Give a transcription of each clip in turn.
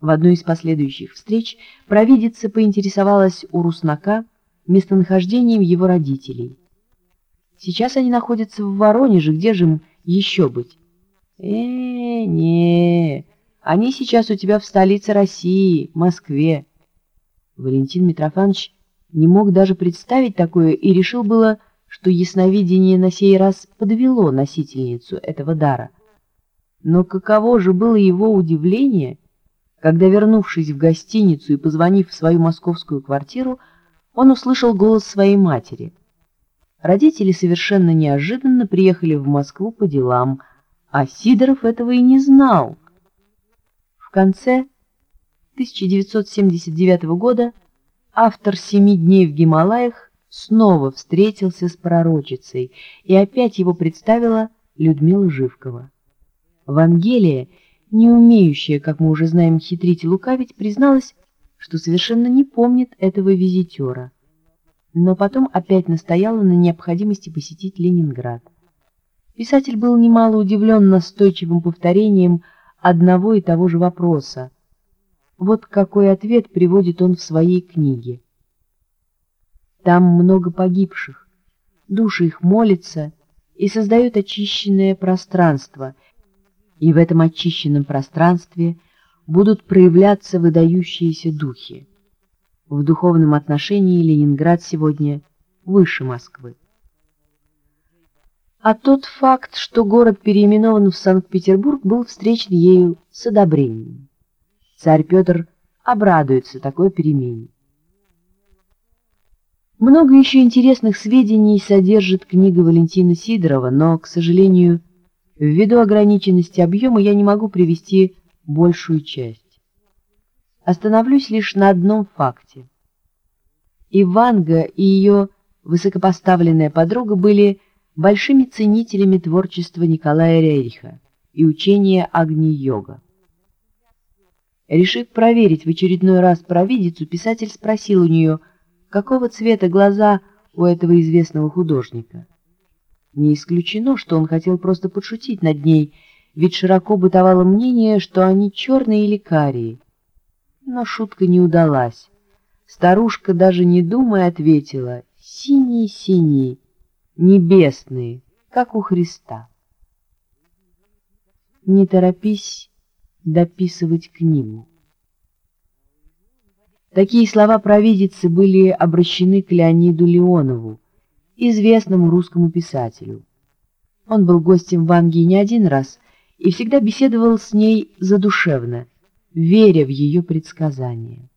В одной из последующих встреч провидица поинтересовалась у Руснака местонахождением его родителей. Сейчас они находятся в Воронеже, где же им еще быть? э не они сейчас у тебя в столице России, Москве. Валентин Митрофанович не мог даже представить такое и решил было, что ясновидение на сей раз подвело носительницу этого дара. Но каково же было его удивление, когда, вернувшись в гостиницу и позвонив в свою московскую квартиру, он услышал голос своей матери. Родители совершенно неожиданно приехали в Москву по делам, а Сидоров этого и не знал. В конце 1979 года автор «Семи дней в Гималаях» снова встретился с пророчицей, и опять его представила Людмила Живкова. Вангелия, не умеющая, как мы уже знаем, хитрить и лукавить, призналась, что совершенно не помнит этого визитера, но потом опять настояла на необходимости посетить Ленинград. Писатель был немало удивлен настойчивым повторением одного и того же вопроса. Вот какой ответ приводит он в своей книге. Там много погибших, души их молятся и создают очищенное пространство, и в этом очищенном пространстве будут проявляться выдающиеся духи. В духовном отношении Ленинград сегодня выше Москвы. А тот факт, что город переименован в Санкт-Петербург, был встречен ею с одобрением. Царь Петр обрадуется такой перемене. Много еще интересных сведений содержит книга Валентина Сидорова, но, к сожалению, ввиду ограниченности объема я не могу привести большую часть. Остановлюсь лишь на одном факте. Иванга и ее высокопоставленная подруга были большими ценителями творчества Николая Рериха и учения Агни-йога. Решив проверить в очередной раз провидицу, писатель спросил у нее – какого цвета глаза у этого известного художника. Не исключено, что он хотел просто подшутить над ней, ведь широко бытовало мнение, что они черные или карие. Но шутка не удалась. Старушка, даже не думая, ответила «синие-синие, небесные, как у Христа». Не торопись дописывать книгу. Такие слова провидицы были обращены к Леониду Леонову, известному русскому писателю. Он был гостем в Англии не один раз и всегда беседовал с ней задушевно, веря в ее предсказания.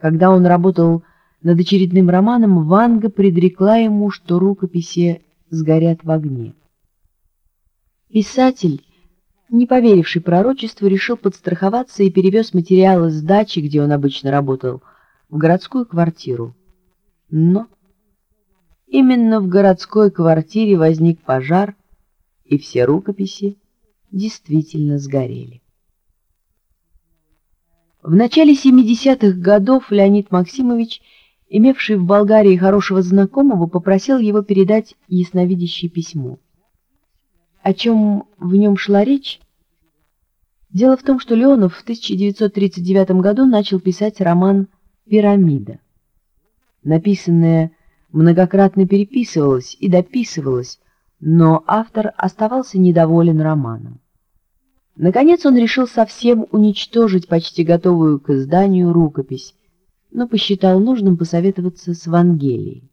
Когда он работал над очередным романом, Ванга предрекла ему, что рукописи сгорят в огне. Писатель не поверивший пророчеству, решил подстраховаться и перевез материалы с дачи, где он обычно работал, в городскую квартиру. Но именно в городской квартире возник пожар, и все рукописи действительно сгорели. В начале 70-х годов Леонид Максимович, имевший в Болгарии хорошего знакомого, попросил его передать ясновидящее письмо. О чем в нем шла речь? Дело в том, что Леонов в 1939 году начал писать роман «Пирамида». Написанное многократно переписывалось и дописывалось, но автор оставался недоволен романом. Наконец он решил совсем уничтожить почти готовую к изданию рукопись, но посчитал нужным посоветоваться с Вангелией.